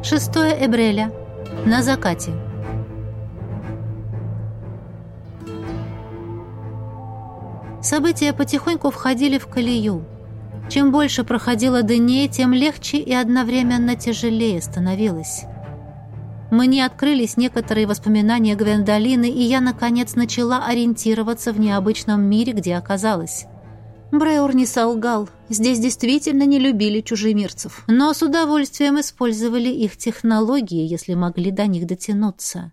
Шестое Эбреля. На закате. События потихоньку входили в колею. Чем больше проходило дней, тем легче и одновременно тяжелее становилось. Мне открылись некоторые воспоминания Гвендолины, и я, наконец, начала ориентироваться в необычном мире, где оказалась. Бреур не солгал. Здесь действительно не любили чужемирцев, но с удовольствием использовали их технологии, если могли до них дотянуться.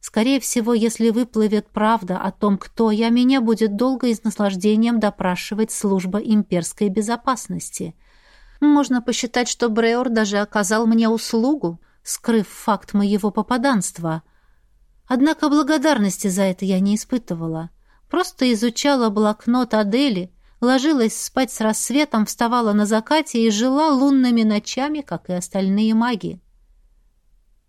Скорее всего, если выплывет правда о том, кто я, меня будет долго и с наслаждением допрашивать служба имперской безопасности. Можно посчитать, что Бреур даже оказал мне услугу, скрыв факт моего попаданства. Однако благодарности за это я не испытывала. Просто изучала блокнот Адели, ложилась спать с рассветом, вставала на закате и жила лунными ночами, как и остальные маги.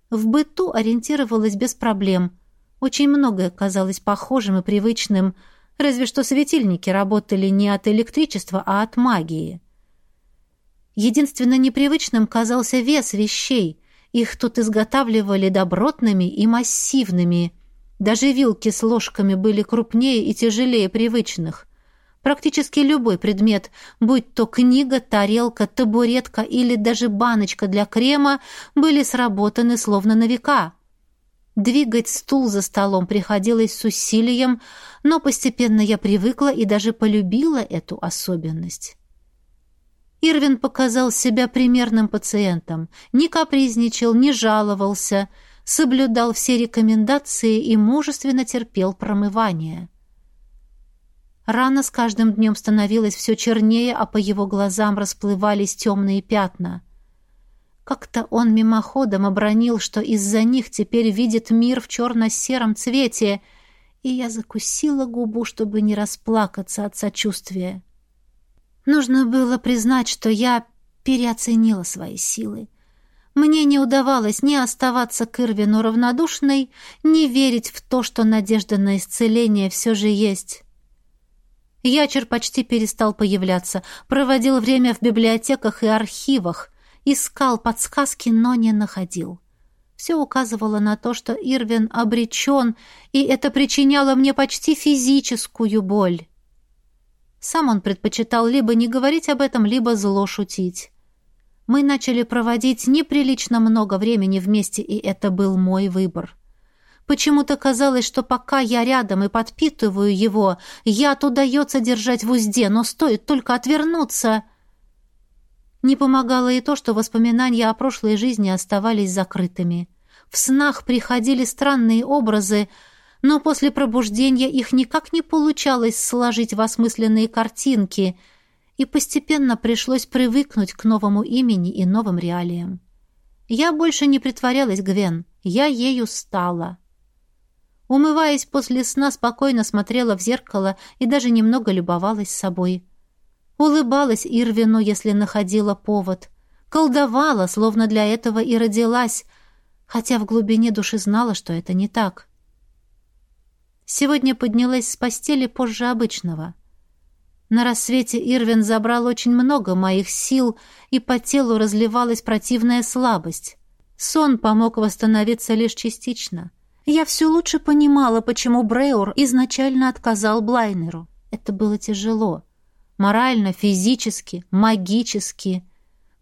В быту ориентировалась без проблем. Очень многое казалось похожим и привычным, разве что светильники работали не от электричества, а от магии. Единственно непривычным казался вес вещей, их тут изготавливали добротными и массивными. Даже вилки с ложками были крупнее и тяжелее привычных. Практически любой предмет, будь то книга, тарелка, табуретка или даже баночка для крема, были сработаны словно на века. Двигать стул за столом приходилось с усилием, но постепенно я привыкла и даже полюбила эту особенность. Ирвин показал себя примерным пациентом, не капризничал, не жаловался, соблюдал все рекомендации и мужественно терпел промывание. Рана с каждым днем становилась все чернее, а по его глазам расплывались темные пятна. Как-то он мимоходом обронил, что из-за них теперь видит мир в черно-сером цвете, и я закусила губу, чтобы не расплакаться от сочувствия. Нужно было признать, что я переоценила свои силы. Мне не удавалось ни оставаться к Ирвину равнодушной, ни верить в то, что надежда на исцеление все же есть. Ячер почти перестал появляться, проводил время в библиотеках и архивах, искал подсказки, но не находил. Все указывало на то, что Ирвин обречен, и это причиняло мне почти физическую боль. Сам он предпочитал либо не говорить об этом, либо зло шутить. Мы начали проводить неприлично много времени вместе, и это был мой выбор. Почему-то казалось, что пока я рядом и подпитываю его, яд удается держать в узде, но стоит только отвернуться. Не помогало и то, что воспоминания о прошлой жизни оставались закрытыми. В снах приходили странные образы, но после пробуждения их никак не получалось сложить в осмысленные картинки, и постепенно пришлось привыкнуть к новому имени и новым реалиям. Я больше не притворялась Гвен, я ею стала. Умываясь после сна, спокойно смотрела в зеркало и даже немного любовалась собой. Улыбалась Ирвину, если находила повод. Колдовала, словно для этого и родилась, хотя в глубине души знала, что это не так. Сегодня поднялась с постели позже обычного. На рассвете Ирвин забрал очень много моих сил, и по телу разливалась противная слабость. Сон помог восстановиться лишь частично. Я все лучше понимала, почему Бреур изначально отказал Блайнеру. Это было тяжело. Морально, физически, магически.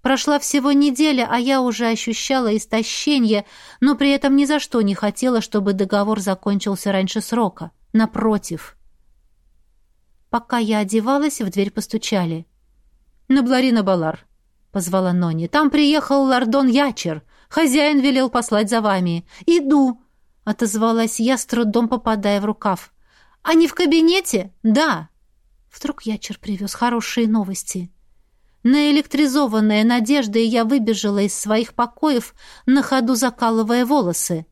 Прошла всего неделя, а я уже ощущала истощение, но при этом ни за что не хотела, чтобы договор закончился раньше срока. Напротив. Пока я одевалась, в дверь постучали. «На Бларина Балар», — позвала Нони. «Там приехал лордон Ячер. Хозяин велел послать за вами. Иду», — отозвалась я, с трудом попадая в рукав. «Они в кабинете?» «Да». Вдруг Ячер привез хорошие новости. Наэлектризованная надеждой я выбежала из своих покоев, на ходу закалывая волосы.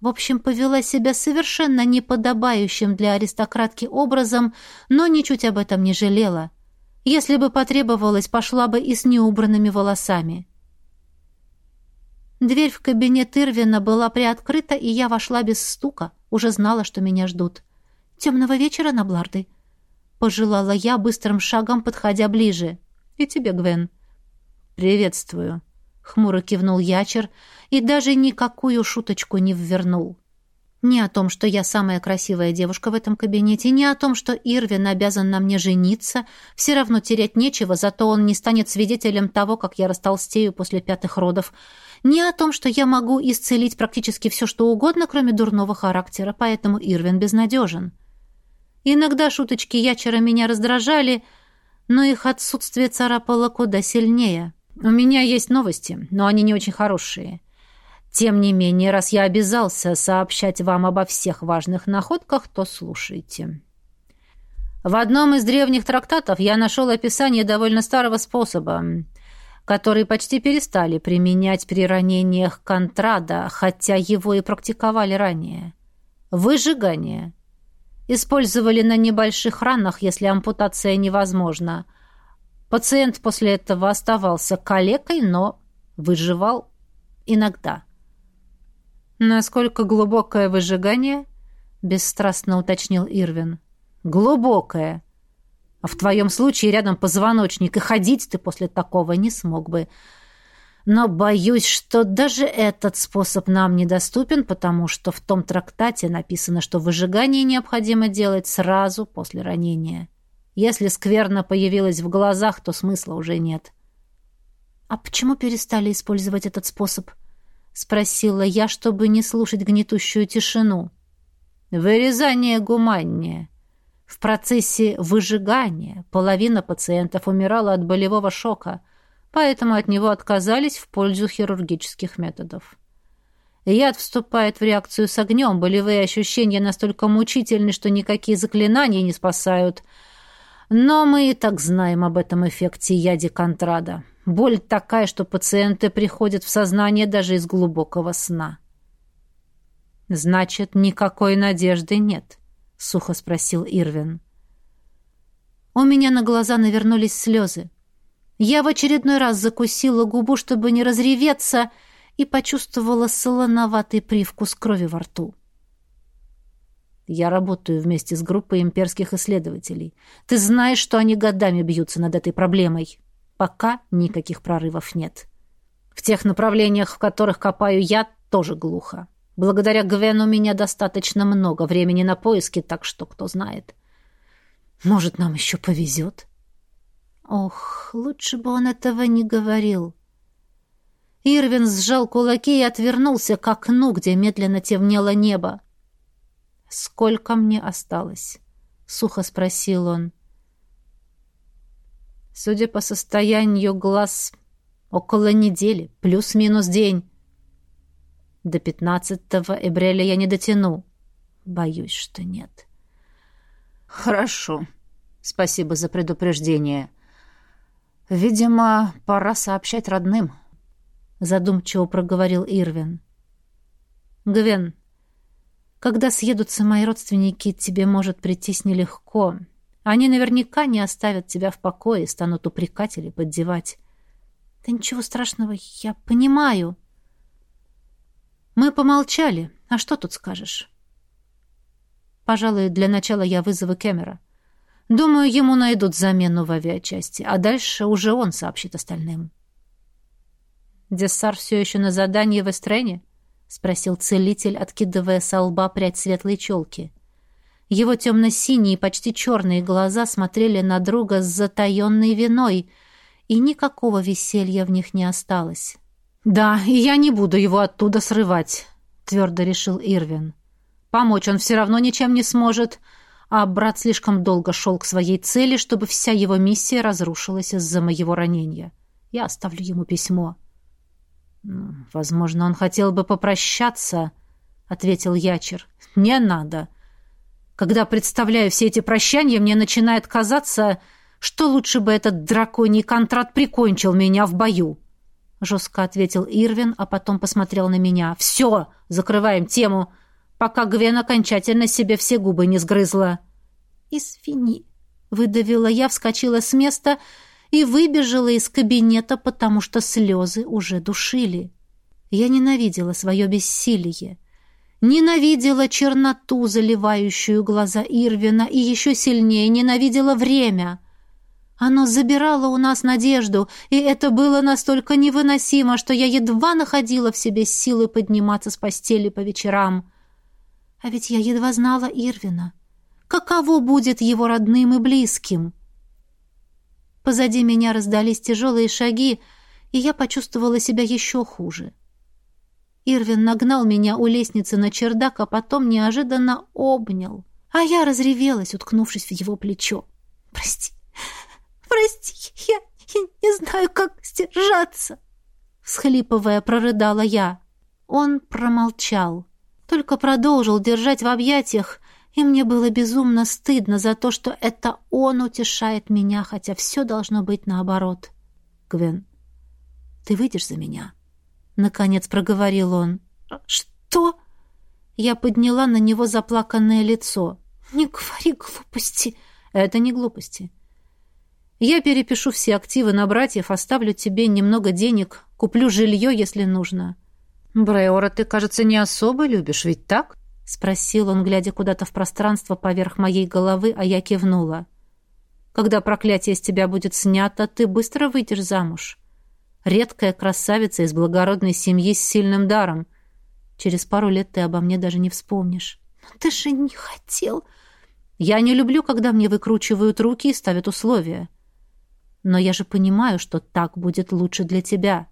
В общем, повела себя совершенно неподобающим для аристократки образом, но ничуть об этом не жалела. Если бы потребовалось, пошла бы и с неубранными волосами. Дверь в кабинет Ирвина была приоткрыта, и я вошла без стука, уже знала, что меня ждут. «Темного вечера, Набларды», — пожелала я, быстрым шагом подходя ближе. «И тебе, Гвен». «Приветствую», — хмуро кивнул Ячер и даже никакую шуточку не ввернул. Ни о том, что я самая красивая девушка в этом кабинете, ни о том, что Ирвин обязан на мне жениться. Все равно терять нечего, зато он не станет свидетелем того, как я растолстею после пятых родов. Ни о том, что я могу исцелить практически все, что угодно, кроме дурного характера, поэтому Ирвин безнадежен. Иногда шуточки Ячера меня раздражали, но их отсутствие царапало куда сильнее. У меня есть новости, но они не очень хорошие. Тем не менее, раз я обязался сообщать вам обо всех важных находках, то слушайте. В одном из древних трактатов я нашел описание довольно старого способа, который почти перестали применять при ранениях контрада, хотя его и практиковали ранее. Выжигание. Использовали на небольших ранах, если ампутация невозможна. Пациент после этого оставался калекой, но выживал иногда. «Насколько глубокое выжигание?» — бесстрастно уточнил Ирвин. «Глубокое. А в твоем случае рядом позвоночник, и ходить ты после такого не смог бы. Но боюсь, что даже этот способ нам недоступен, потому что в том трактате написано, что выжигание необходимо делать сразу после ранения. Если скверно появилась в глазах, то смысла уже нет». «А почему перестали использовать этот способ?» спросила я, чтобы не слушать гнетущую тишину. Вырезание гуманнее. В процессе выжигания половина пациентов умирала от болевого шока, поэтому от него отказались в пользу хирургических методов. Яд вступает в реакцию с огнем, болевые ощущения настолько мучительны, что никакие заклинания не спасают. Но мы и так знаем об этом эффекте яди контрада. Боль такая, что пациенты приходят в сознание даже из глубокого сна. «Значит, никакой надежды нет?» — сухо спросил Ирвин. У меня на глаза навернулись слезы. Я в очередной раз закусила губу, чтобы не разреветься, и почувствовала солоноватый привкус крови во рту. Я работаю вместе с группой имперских исследователей. Ты знаешь, что они годами бьются над этой проблемой. Пока никаких прорывов нет. В тех направлениях, в которых копаю я, тоже глухо. Благодаря Гвену у меня достаточно много времени на поиски, так что кто знает. Может, нам еще повезет? Ох, лучше бы он этого не говорил. Ирвин сжал кулаки и отвернулся к окну, где медленно темнело небо. «Сколько мне осталось?» — сухо спросил он. Судя по состоянию глаз, около недели, плюс-минус день. До пятнадцатого Эбреля я не дотяну. Боюсь, что нет. Хорошо. Спасибо за предупреждение. Видимо, пора сообщать родным. Задумчиво проговорил Ирвин. Гвен, когда съедутся мои родственники, тебе может прийтись нелегко. Они наверняка не оставят тебя в покое и станут упрекать или поддевать. Да ничего страшного, я понимаю. Мы помолчали. А что тут скажешь? Пожалуй, для начала я вызову Кэмера. Думаю, ему найдут замену в авиачасти, а дальше уже он сообщит остальным. «Дессар все еще на задании в Эстрене?» — спросил целитель, откидывая со лба прядь светлой челки. Его темно-синие, почти черные глаза смотрели на друга с затаенной виной, и никакого веселья в них не осталось. «Да, и я не буду его оттуда срывать», — твердо решил Ирвин. «Помочь он все равно ничем не сможет, а брат слишком долго шел к своей цели, чтобы вся его миссия разрушилась из-за моего ранения. Я оставлю ему письмо». «Возможно, он хотел бы попрощаться», — ответил Ячер. «Не надо. Когда представляю все эти прощания, мне начинает казаться, что лучше бы этот драконий контракт прикончил меня в бою. Жестко ответил Ирвин, а потом посмотрел на меня. «Все! Закрываем тему, пока Гвен окончательно себе все губы не сгрызла». «Извини», — выдавила я, вскочила с места и выбежала из кабинета, потому что слезы уже душили. Я ненавидела свое бессилие. Ненавидела черноту, заливающую глаза Ирвина, и еще сильнее ненавидела время. Оно забирало у нас надежду, и это было настолько невыносимо, что я едва находила в себе силы подниматься с постели по вечерам. А ведь я едва знала Ирвина. Каково будет его родным и близким? Позади меня раздались тяжелые шаги, и я почувствовала себя еще хуже. Ирвин нагнал меня у лестницы на чердак, а потом неожиданно обнял. А я разревелась, уткнувшись в его плечо. «Прости, прости, я, я не знаю, как сдержаться!» Схлипывая, прорыдала я. Он промолчал, только продолжил держать в объятиях, и мне было безумно стыдно за то, что это он утешает меня, хотя все должно быть наоборот. «Гвен, ты выйдешь за меня?» Наконец проговорил он. «Что?» Я подняла на него заплаканное лицо. «Не говори глупости!» «Это не глупости. Я перепишу все активы на братьев, оставлю тебе немного денег, куплю жилье, если нужно». «Брайора ты, кажется, не особо любишь, ведь так?» — спросил он, глядя куда-то в пространство поверх моей головы, а я кивнула. «Когда проклятие с тебя будет снято, ты быстро выйдешь замуж. Редкая красавица из благородной семьи с сильным даром. Через пару лет ты обо мне даже не вспомнишь». «Но ты же не хотел...» «Я не люблю, когда мне выкручивают руки и ставят условия. Но я же понимаю, что так будет лучше для тебя».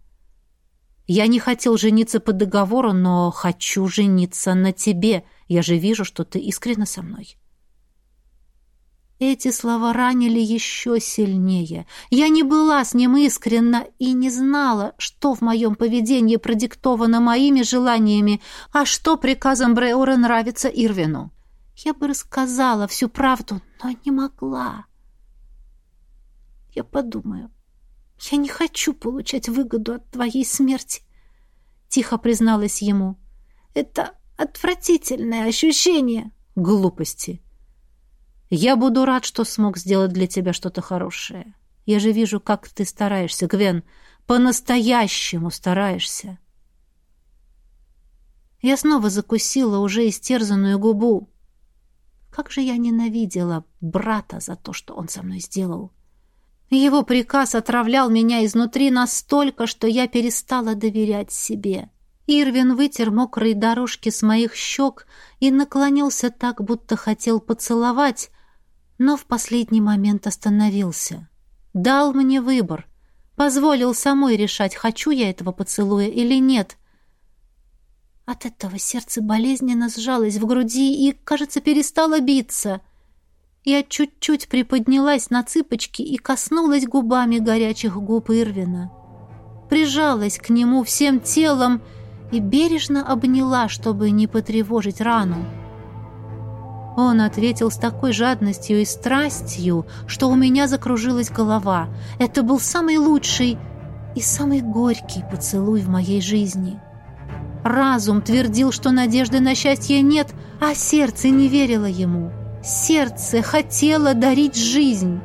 Я не хотел жениться по договору, но хочу жениться на тебе. Я же вижу, что ты искренна со мной. Эти слова ранили еще сильнее. Я не была с ним искренна и не знала, что в моем поведении продиктовано моими желаниями, а что приказом Бреора нравится Ирвину. Я бы рассказала всю правду, но не могла. Я подумаю, «Я не хочу получать выгоду от твоей смерти», — тихо призналась ему. «Это отвратительное ощущение». «Глупости. Я буду рад, что смог сделать для тебя что-то хорошее. Я же вижу, как ты стараешься, Гвен. По-настоящему стараешься». Я снова закусила уже истерзанную губу. Как же я ненавидела брата за то, что он со мной сделал. Его приказ отравлял меня изнутри настолько, что я перестала доверять себе. Ирвин вытер мокрые дорожки с моих щек и наклонился так, будто хотел поцеловать, но в последний момент остановился. Дал мне выбор. Позволил самой решать, хочу я этого поцелуя или нет. От этого сердце болезненно сжалось в груди и, кажется, перестало биться — я чуть-чуть приподнялась на цыпочки и коснулась губами горячих губ Ирвина. Прижалась к нему всем телом и бережно обняла, чтобы не потревожить рану. Он ответил с такой жадностью и страстью, что у меня закружилась голова. Это был самый лучший и самый горький поцелуй в моей жизни. Разум твердил, что надежды на счастье нет, а сердце не верило ему. Сердце хотело дарить жизнь.